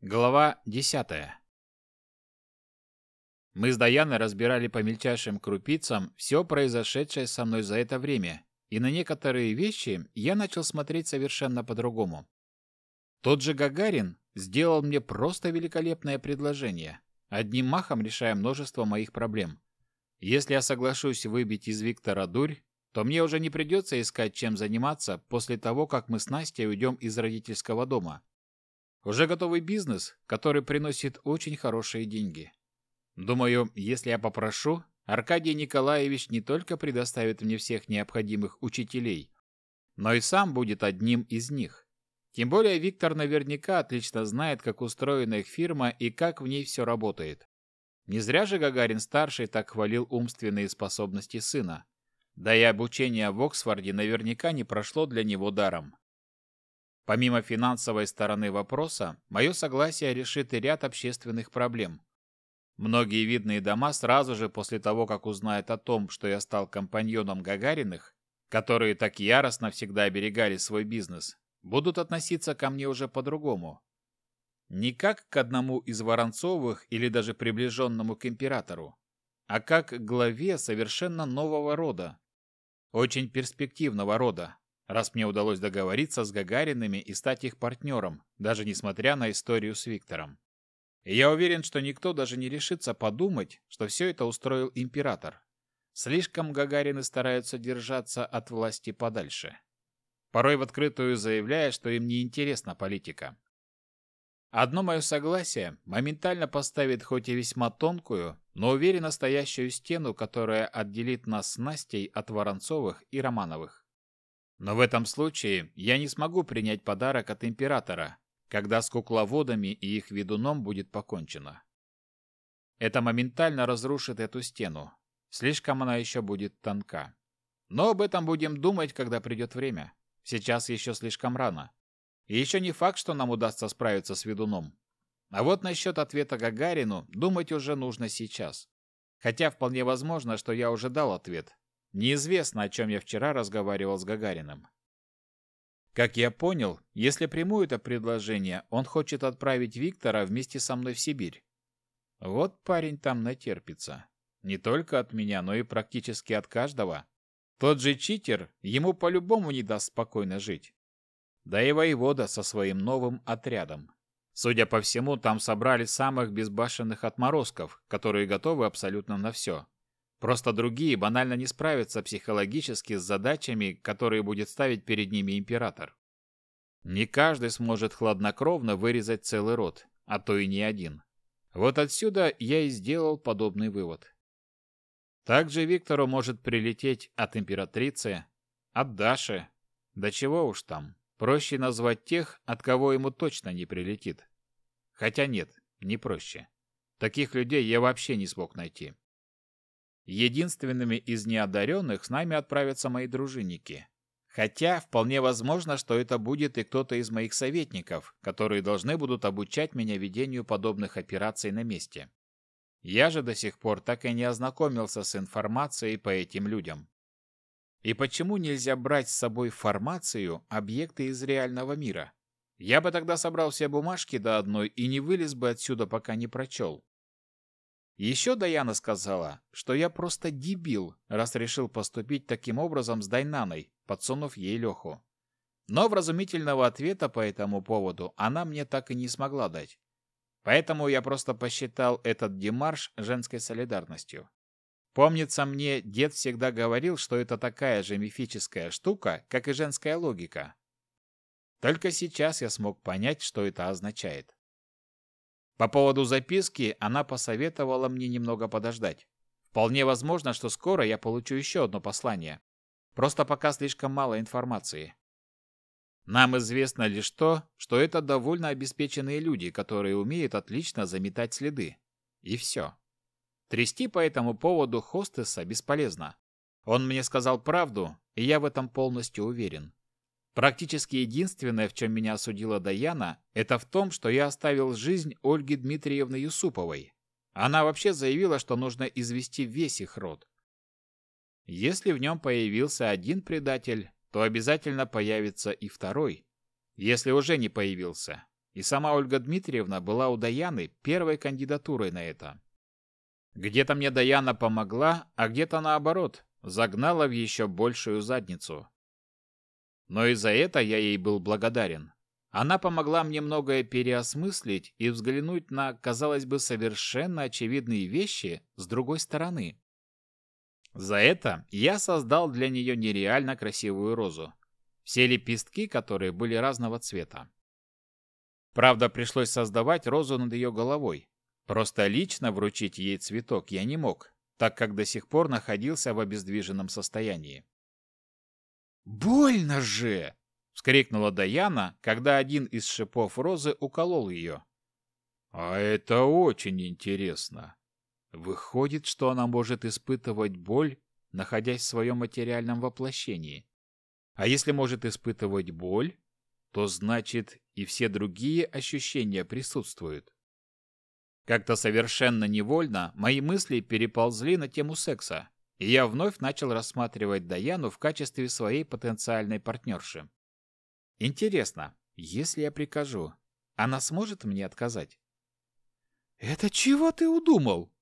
Глава 10. Мы с Даяной разбирали по мельчайшим крупицам все произошедшее со мной за это время, и на некоторые вещи я начал смотреть совершенно по-другому. Тот же Гагарин сделал мне просто великолепное предложение, одним махом решая множество моих проблем. Если я соглашусь выбить из Виктора дурь, то мне уже не придется искать, чем заниматься после того, как мы с Настей уйдем из родительского дома. Уже готовый бизнес, который приносит очень хорошие деньги. Думаю, если я попрошу, Аркадий Николаевич не только предоставит мне всех необходимых учителей, но и сам будет одним из них. Тем более Виктор наверняка отлично знает, как устроена их фирма и как в ней все работает. Не зря же Гагарин-старший так хвалил умственные способности сына. Да и обучение в Оксфорде наверняка не прошло для него даром. Помимо финансовой стороны вопроса, мое согласие решит и ряд общественных проблем. Многие видные дома сразу же после того, как узнают о том, что я стал компаньоном Гагариных, которые так яростно всегда оберегали свой бизнес, будут относиться ко мне уже по-другому. Не как к одному из Воронцовых или даже приближенному к императору, а как к главе совершенно нового рода. Очень перспективного рода, раз мне удалось договориться с Гагариными и стать их партнером, даже несмотря на историю с Виктором. И я уверен, что никто даже не решится подумать, что все это устроил император. Слишком Гагарины стараются держаться от власти подальше. Порой в открытую заявляя, что им не интересна политика. Одно мое согласие моментально поставит хоть и весьма тонкую, но уверенно стоящую стену, которая отделит нас с Настей от Воронцовых и Романовых. Но в этом случае я не смогу принять подарок от императора, когда с кукловодами и их ведуном будет покончено. Это моментально разрушит эту стену. Слишком она еще будет тонка. Но об этом будем думать, когда придет время. Сейчас еще слишком рано. И еще не факт, что нам удастся справиться с ведуном. А вот насчет ответа Гагарину думать уже нужно сейчас. Хотя вполне возможно, что я уже дал ответ, Неизвестно, о чем я вчера разговаривал с Гагариным. Как я понял, если приму это предложение, он хочет отправить Виктора вместе со мной в Сибирь. Вот парень там натерпится. Не только от меня, но и практически от каждого. Тот же читер ему по-любому не даст спокойно жить. Да и воевода со своим новым отрядом. Судя по всему, там собрали самых безбашенных отморозков, которые готовы абсолютно на все. Просто другие банально не справятся психологически с задачами, которые будет ставить перед ними император. Не каждый сможет хладнокровно вырезать целый род, а то и не один. Вот отсюда я и сделал подобный вывод. Также Виктору может прилететь от императрицы, от Даши, да чего уж там. Проще назвать тех, от кого ему точно не прилетит. Хотя нет, не проще. Таких людей я вообще не смог найти. Единственными из неодаренных с нами отправятся мои дружинники. Хотя вполне возможно, что это будет и кто-то из моих советников, которые должны будут обучать меня ведению подобных операций на месте. Я же до сих пор так и не ознакомился с информацией по этим людям. И почему нельзя брать с собой формацию объекты из реального мира? Я бы тогда собрал все бумажки до одной и не вылез бы отсюда, пока не прочел. Еще Даяна сказала, что я просто дебил, раз решил поступить таким образом с Дайнаной, подсунув ей Леху. Но вразумительного ответа по этому поводу она мне так и не смогла дать. Поэтому я просто посчитал этот демарш женской солидарностью. Помнится мне, дед всегда говорил, что это такая же мифическая штука, как и женская логика. Только сейчас я смог понять, что это означает. По поводу записки она посоветовала мне немного подождать. Вполне возможно, что скоро я получу еще одно послание. Просто пока слишком мало информации. Нам известно лишь то, что это довольно обеспеченные люди, которые умеют отлично заметать следы. И все. Трясти по этому поводу хостеса бесполезно. Он мне сказал правду, и я в этом полностью уверен. Практически единственное, в чем меня осудила Даяна, это в том, что я оставил жизнь Ольги Дмитриевны Юсуповой. Она вообще заявила, что нужно извести весь их род. Если в нем появился один предатель, то обязательно появится и второй. Если уже не появился, и сама Ольга Дмитриевна была у Даяны первой кандидатурой на это. Где-то мне Даяна помогла, а где-то наоборот, загнала в еще большую задницу. Но и за это я ей был благодарен. Она помогла мне многое переосмыслить и взглянуть на, казалось бы, совершенно очевидные вещи с другой стороны. За это я создал для нее нереально красивую розу. Все лепестки, которые были разного цвета. Правда, пришлось создавать розу над ее головой. Просто лично вручить ей цветок я не мог, так как до сих пор находился в обездвиженном состоянии. «Больно же!» — вскрикнула Даяна, когда один из шипов розы уколол ее. «А это очень интересно. Выходит, что она может испытывать боль, находясь в своем материальном воплощении. А если может испытывать боль, то значит и все другие ощущения присутствуют. Как-то совершенно невольно мои мысли переползли на тему секса, и я вновь начал рассматривать Даяну в качестве своей потенциальной партнерши. Интересно, если я прикажу, она сможет мне отказать? «Это чего ты удумал?»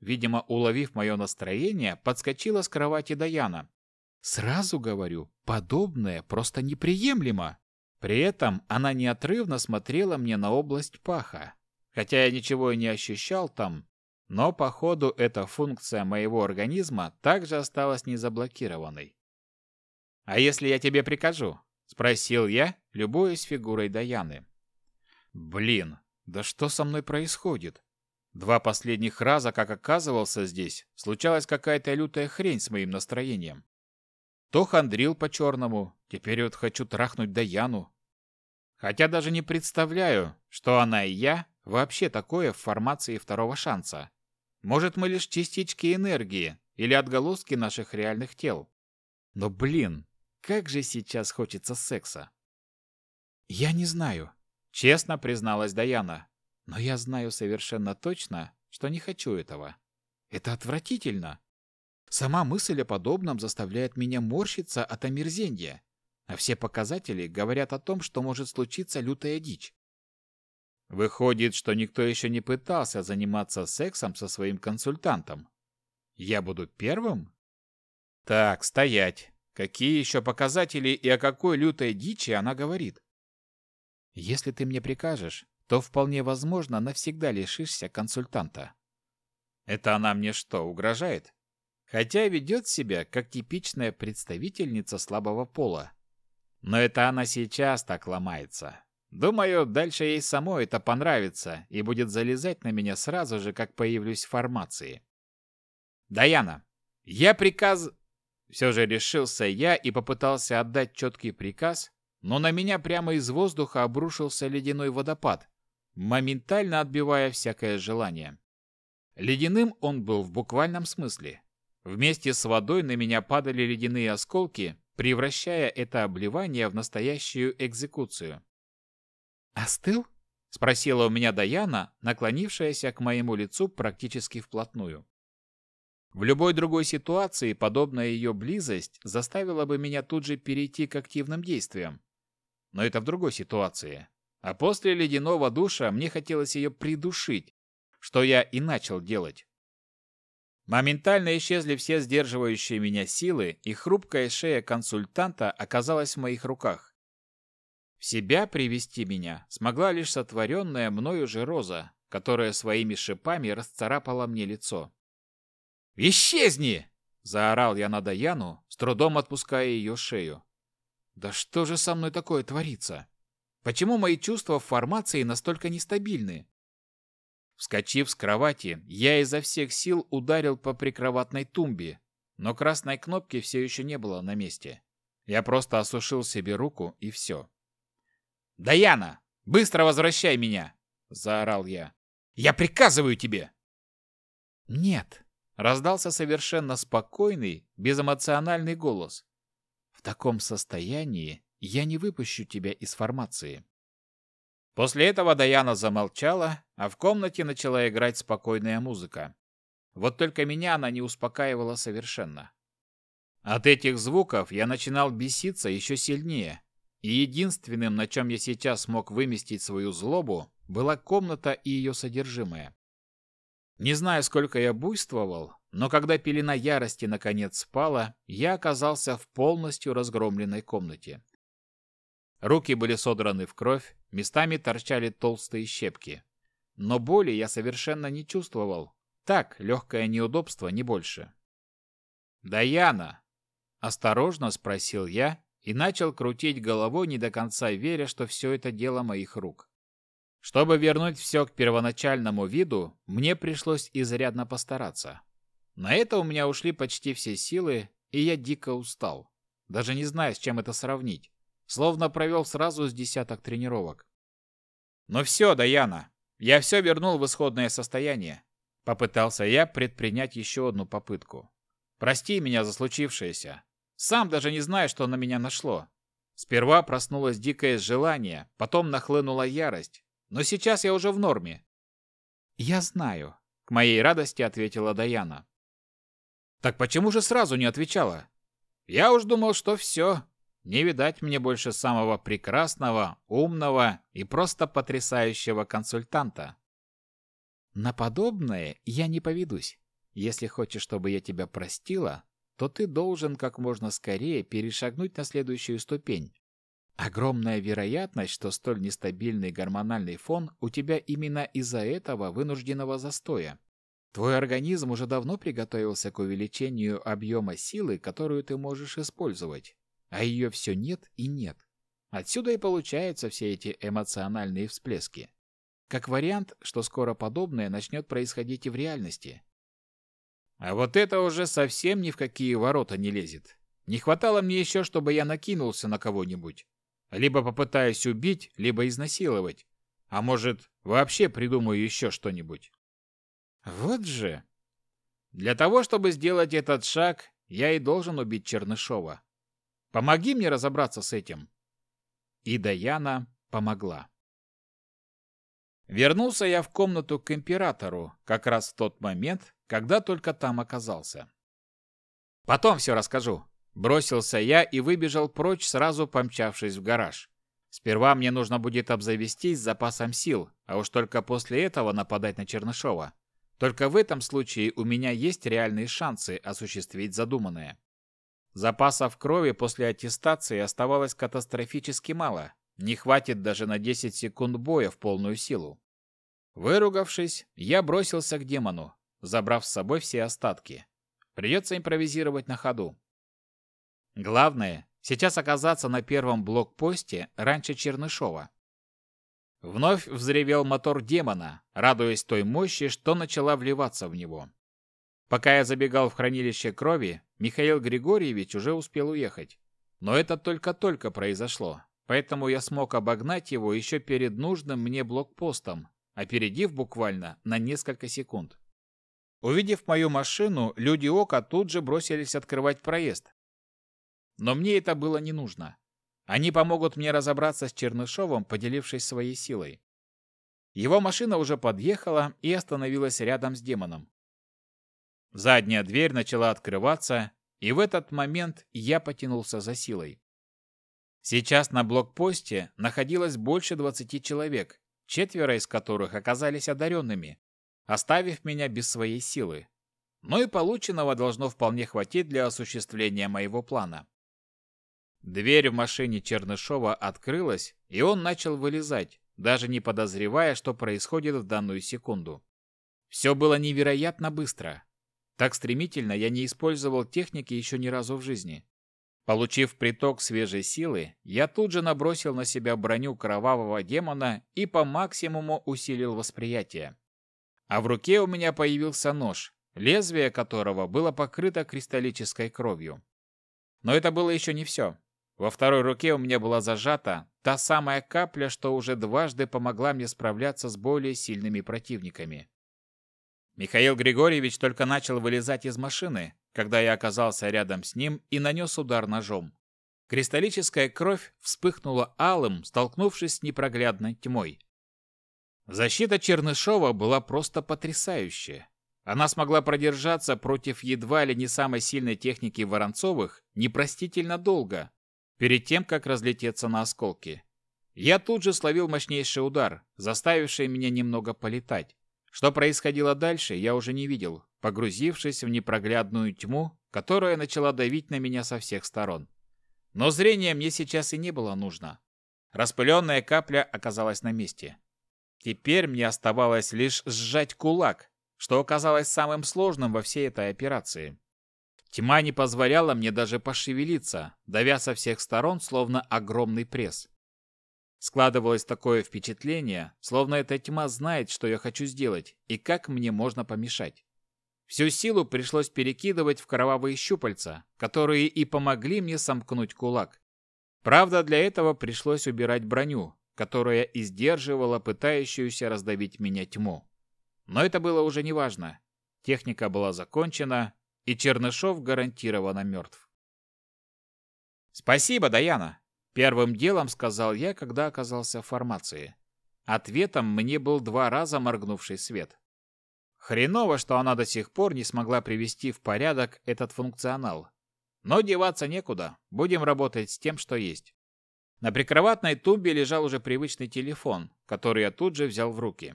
Видимо, уловив мое настроение, подскочила с кровати Даяна. «Сразу говорю, подобное просто неприемлемо!» При этом она неотрывно смотрела мне на область паха. Хотя я ничего и не ощущал там, но, походу, эта функция моего организма также осталась незаблокированной. «А если я тебе прикажу?» — спросил я, любуясь фигурой Даяны. «Блин, да что со мной происходит? Два последних раза, как оказывался здесь, случалась какая-то лютая хрень с моим настроением. То хандрил по-черному, теперь вот хочу трахнуть Даяну. Хотя даже не представляю, что она и я вообще такое в формации второго шанса. Может, мы лишь частички энергии или отголоски наших реальных тел. Но, блин, как же сейчас хочется секса. Я не знаю, честно призналась Даяна. Но я знаю совершенно точно, что не хочу этого. Это отвратительно. Сама мысль о подобном заставляет меня морщиться от омерзения, а все показатели говорят о том, что может случиться лютая дичь. Выходит, что никто еще не пытался заниматься сексом со своим консультантом. Я буду первым? Так, стоять. Какие еще показатели и о какой лютой дичи она говорит? Если ты мне прикажешь, то вполне возможно навсегда лишишься консультанта. Это она мне что, угрожает? Хотя ведет себя как типичная представительница слабого пола. Но это она сейчас так ломается. Думаю, дальше ей самой это понравится и будет залезать на меня сразу же, как появлюсь в формации. Даяна, я приказ... Все же решился я и попытался отдать четкий приказ, но на меня прямо из воздуха обрушился ледяной водопад, моментально отбивая всякое желание. Ледяным он был в буквальном смысле. Вместе с водой на меня падали ледяные осколки, превращая это обливание в настоящую экзекуцию. «Остыл?» — спросила у меня Даяна, наклонившаяся к моему лицу практически вплотную. В любой другой ситуации подобная ее близость заставила бы меня тут же перейти к активным действиям. Но это в другой ситуации. А после ледяного душа мне хотелось ее придушить, что я и начал делать. Моментально исчезли все сдерживающие меня силы, и хрупкая шея консультанта оказалась в моих руках. В себя привести меня смогла лишь сотворенная мною же роза, которая своими шипами расцарапала мне лицо. «Исчезни!» – заорал я на Даяну, с трудом отпуская ее шею. «Да что же со мной такое творится? Почему мои чувства в формации настолько нестабильны?» Вскочив с кровати, я изо всех сил ударил по прикроватной тумбе, но красной кнопки все еще не было на месте. Я просто осушил себе руку и все. «Даяна, быстро возвращай меня!» – заорал я. «Я приказываю тебе!» «Нет!» – раздался совершенно спокойный, безэмоциональный голос. «В таком состоянии я не выпущу тебя из формации». После этого Даяна замолчала, а в комнате начала играть спокойная музыка. Вот только меня она не успокаивала совершенно. От этих звуков я начинал беситься еще сильнее, и единственным, на чем я сейчас смог выместить свою злобу, была комната и ее содержимое. Не знаю, сколько я буйствовал, но когда пелена ярости наконец спала, я оказался в полностью разгромленной комнате. Руки были содраны в кровь, местами торчали толстые щепки. Но боли я совершенно не чувствовал. Так, легкое неудобство, не больше. «Даяна!» – осторожно спросил я и начал крутить головой, не до конца веря, что все это дело моих рук. Чтобы вернуть все к первоначальному виду, мне пришлось изрядно постараться. На это у меня ушли почти все силы, и я дико устал. Даже не знаю, с чем это сравнить. Словно провел сразу с десяток тренировок. «Ну все, Даяна, я все вернул в исходное состояние». Попытался я предпринять еще одну попытку. «Прости меня за случившееся. Сам даже не знаю, что на меня нашло. Сперва проснулось дикое желание, потом нахлынула ярость. Но сейчас я уже в норме». «Я знаю», — к моей радости ответила Даяна. «Так почему же сразу не отвечала? Я уж думал, что все, не видать мне больше самого прекрасного, умного и просто потрясающего консультанта. На подобное я не поведусь. Если хочешь, чтобы я тебя простила, то ты должен как можно скорее перешагнуть на следующую ступень. Огромная вероятность, что столь нестабильный гормональный фон у тебя именно из-за этого вынужденного застоя. Твой организм уже давно приготовился к увеличению объема силы, которую ты можешь использовать а ее все нет и нет. Отсюда и получаются все эти эмоциональные всплески. Как вариант, что скоро подобное начнет происходить и в реальности. А вот это уже совсем ни в какие ворота не лезет. Не хватало мне еще, чтобы я накинулся на кого-нибудь. Либо попытаюсь убить, либо изнасиловать. А может, вообще придумаю еще что-нибудь. Вот же. Для того, чтобы сделать этот шаг, я и должен убить Чернышова. Помоги мне разобраться с этим. И Даяна помогла. Вернулся я в комнату к императору, как раз в тот момент, когда только там оказался. Потом все расскажу. Бросился я и выбежал прочь, сразу помчавшись в гараж. Сперва мне нужно будет обзавестись запасом сил, а уж только после этого нападать на Чернышова. Только в этом случае у меня есть реальные шансы осуществить задуманное. Запасов крови после аттестации оставалось катастрофически мало. Не хватит даже на 10 секунд боя в полную силу. Выругавшись, я бросился к демону, забрав с собой все остатки. Придется импровизировать на ходу. Главное, сейчас оказаться на первом блокпосте раньше Чернышова. Вновь взревел мотор демона, радуясь той мощи, что начала вливаться в него. Пока я забегал в хранилище крови, Михаил Григорьевич уже успел уехать. Но это только-только произошло, поэтому я смог обогнать его еще перед нужным мне блокпостом, опередив буквально на несколько секунд. Увидев мою машину, люди Ока тут же бросились открывать проезд. Но мне это было не нужно. Они помогут мне разобраться с Чернышовым, поделившись своей силой. Его машина уже подъехала и остановилась рядом с демоном. Задняя дверь начала открываться, и в этот момент я потянулся за силой. Сейчас на блокпосте находилось больше 20 человек, четверо из которых оказались одаренными, оставив меня без своей силы. Но и полученного должно вполне хватить для осуществления моего плана. Дверь в машине Чернышова открылась, и он начал вылезать, даже не подозревая, что происходит в данную секунду. Все было невероятно быстро. Так стремительно я не использовал техники еще ни разу в жизни. Получив приток свежей силы, я тут же набросил на себя броню кровавого демона и по максимуму усилил восприятие. А в руке у меня появился нож, лезвие которого было покрыто кристаллической кровью. Но это было еще не все. Во второй руке у меня была зажата та самая капля, что уже дважды помогла мне справляться с более сильными противниками. Михаил Григорьевич только начал вылезать из машины, когда я оказался рядом с ним и нанес удар ножом. Кристаллическая кровь вспыхнула алым, столкнувшись с непроглядной тьмой. Защита Чернышова была просто потрясающая. Она смогла продержаться против едва ли не самой сильной техники Воронцовых непростительно долго, перед тем, как разлететься на осколки. Я тут же словил мощнейший удар, заставивший меня немного полетать. Что происходило дальше, я уже не видел, погрузившись в непроглядную тьму, которая начала давить на меня со всех сторон. Но зрение мне сейчас и не было нужно. Распыленная капля оказалась на месте. Теперь мне оставалось лишь сжать кулак, что оказалось самым сложным во всей этой операции. Тьма не позволяла мне даже пошевелиться, давя со всех сторон, словно огромный пресс. Складывалось такое впечатление, словно эта тьма знает, что я хочу сделать и как мне можно помешать. Всю силу пришлось перекидывать в кровавые щупальца, которые и помогли мне сомкнуть кулак. Правда, для этого пришлось убирать броню, которая и сдерживала пытающуюся раздавить меня тьму. Но это было уже неважно. Техника была закончена, и Чернышов гарантированно мертв. «Спасибо, Даяна!» Первым делом сказал я, когда оказался в формации. Ответом мне был два раза моргнувший свет. Хреново, что она до сих пор не смогла привести в порядок этот функционал. Но деваться некуда, будем работать с тем, что есть. На прикроватной тумбе лежал уже привычный телефон, который я тут же взял в руки.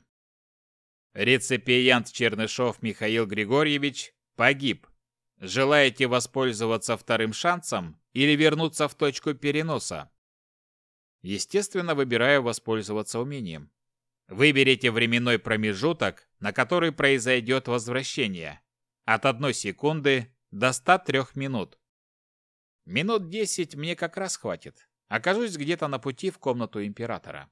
Реципиент Чернышов Михаил Григорьевич погиб. Желаете воспользоваться вторым шансом или вернуться в точку переноса. Естественно, выбираю воспользоваться умением. Выберите временной промежуток, на который произойдет возвращение. От одной секунды до 103 минут. Минут 10 мне как раз хватит. Окажусь где-то на пути в комнату императора.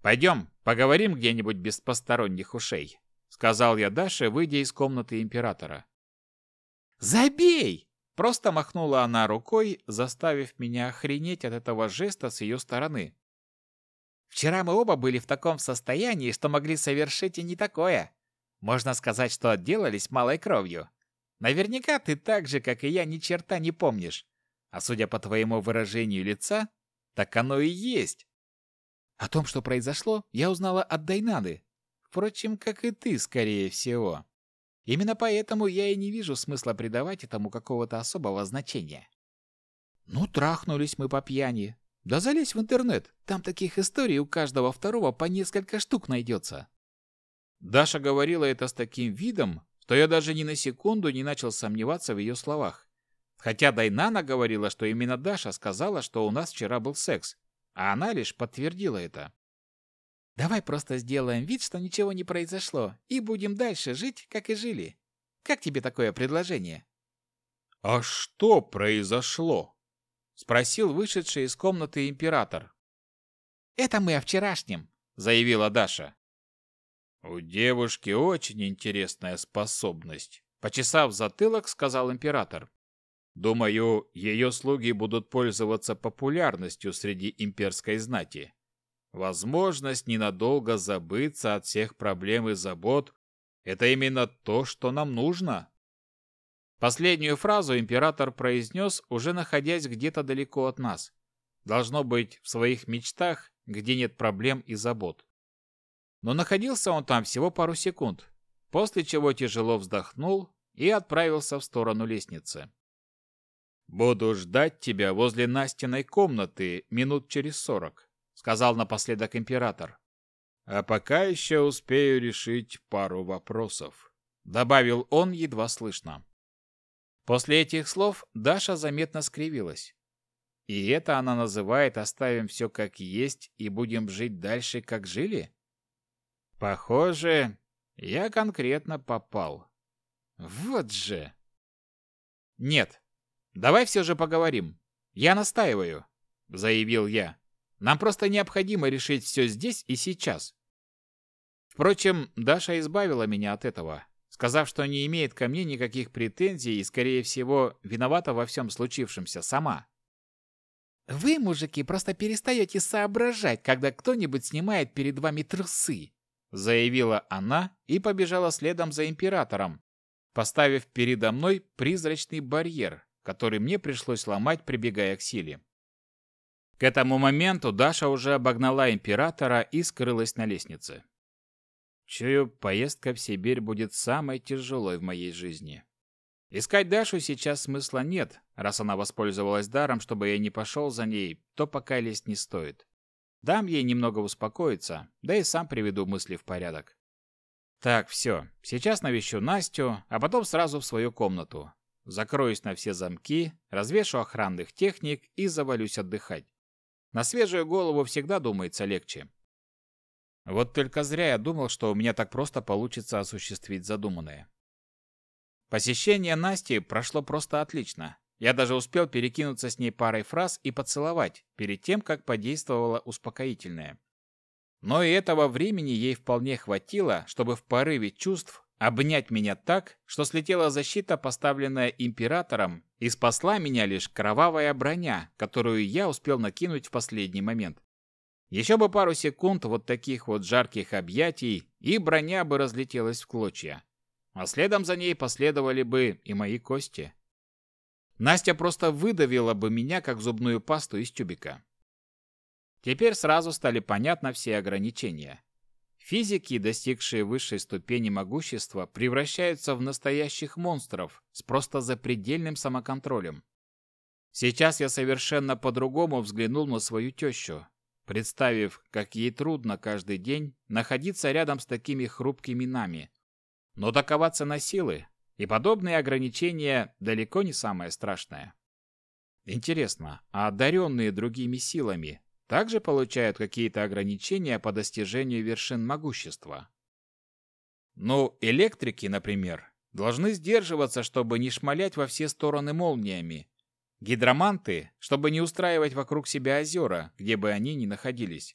«Пойдем, поговорим где-нибудь без посторонних ушей», — сказал я Даше, выйдя из комнаты императора. «Забей!» Просто махнула она рукой, заставив меня охренеть от этого жеста с ее стороны. Вчера мы оба были в таком состоянии, что могли совершить и не такое. Можно сказать, что отделались малой кровью. Наверняка ты так же, как и я, ни черта не помнишь. А судя по твоему выражению лица, так оно и есть. О том, что произошло, я узнала от Дайнады. Впрочем, как и ты, скорее всего. Именно поэтому я и не вижу смысла придавать этому какого-то особого значения. Ну, трахнулись мы по пьяни. Да залезь в интернет, там таких историй у каждого второго по несколько штук найдется. Даша говорила это с таким видом, что я даже ни на секунду не начал сомневаться в ее словах. Хотя Дайнана говорила, что именно Даша сказала, что у нас вчера был секс, а она лишь подтвердила это. Давай просто сделаем вид, что ничего не произошло, и будем дальше жить, как и жили. Как тебе такое предложение? А что произошло? спросил вышедший из комнаты император. Это мы о вчерашнем, заявила Даша. У девушки очень интересная способность, почесав затылок, сказал император. Думаю, ее слуги будут пользоваться популярностью среди имперской знати. Возможность ненадолго забыться от всех проблем и забот – это именно то, что нам нужно. Последнюю фразу император произнес, уже находясь где-то далеко от нас. Должно быть, в своих мечтах, где нет проблем и забот. Но находился он там всего пару секунд, после чего тяжело вздохнул и отправился в сторону лестницы. «Буду ждать тебя возле Настиной комнаты минут через сорок», сказал напоследок император. А пока еще успею решить пару вопросов, добавил он едва слышно. После этих слов Даша заметно скривилась. И это она называет оставим все как есть и будем жить дальше, как жили? Похоже, я конкретно попал. Вот же. Нет. Давай все же поговорим. Я настаиваю, заявил я. Нам просто необходимо решить все здесь и сейчас. Впрочем, Даша избавила меня от этого, сказав, что не имеет ко мне никаких претензий и, скорее всего, виновата во всем случившемся сама. «Вы, мужики, просто перестаете соображать, когда кто-нибудь снимает перед вами трусы», заявила она и побежала следом за императором, поставив передо мной призрачный барьер, который мне пришлось ломать, прибегая к силе. К этому моменту Даша уже обогнала императора и скрылась на лестнице. Чую, поездка в Сибирь будет самой тяжелой в моей жизни. Искать Дашу сейчас смысла нет, раз она воспользовалась даром, чтобы я не пошел за ней, то пока лезть не стоит. Дам ей немного успокоиться, да и сам приведу мысли в порядок. Так, все. Сейчас навещу Настю, а потом сразу в свою комнату. Закроюсь на все замки, развешу охранных техник и завалюсь отдыхать. На свежую голову всегда думается легче. Вот только зря я думал, что у меня так просто получится осуществить задуманное. Посещение Насти прошло просто отлично. Я даже успел перекинуться с ней парой фраз и поцеловать, перед тем, как подействовало успокоительное. Но и этого времени ей вполне хватило, чтобы в порыве чувств обнять меня так, что слетела защита, поставленная императором, и спасла меня лишь кровавая броня, которую я успел накинуть в последний момент. Еще бы пару секунд вот таких вот жарких объятий, и броня бы разлетелась в клочья. А следом за ней последовали бы и мои кости. Настя просто выдавила бы меня, как зубную пасту из тюбика. Теперь сразу стали понятны все ограничения. Физики, достигшие высшей ступени могущества, превращаются в настоящих монстров с просто запредельным самоконтролем. Сейчас я совершенно по-другому взглянул на свою тещу, представив, как ей трудно каждый день находиться рядом с такими хрупкими нами. Но такова цена силы, и подобные ограничения далеко не самое страшное. Интересно, а одаренные другими силами также получают какие-то ограничения по достижению вершин могущества? Ну, электрики, например, должны сдерживаться, чтобы не шмалять во все стороны молниями. Гидроманты, чтобы не устраивать вокруг себя озера, где бы они ни находились.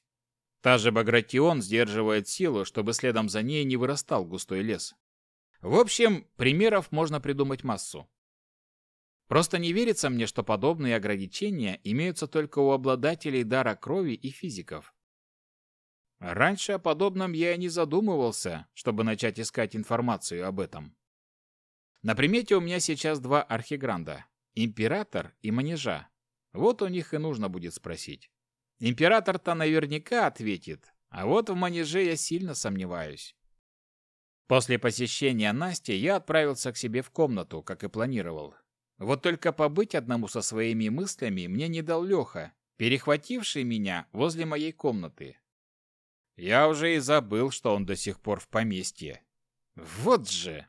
Та же Багратион сдерживает силу, чтобы следом за ней не вырастал густой лес. В общем, примеров можно придумать массу. Просто не верится мне, что подобные ограничения имеются только у обладателей дара крови и физиков. Раньше о подобном я и не задумывался, чтобы начать искать информацию об этом. На примете у меня сейчас два архигранда – Император и Манежа. Вот у них и нужно будет спросить. Император-то наверняка ответит, а вот в Манеже я сильно сомневаюсь. После посещения Насти я отправился к себе в комнату, как и планировал. Вот только побыть одному со своими мыслями мне не дал Леха, перехвативший меня возле моей комнаты. Я уже и забыл, что он до сих пор в поместье. Вот же!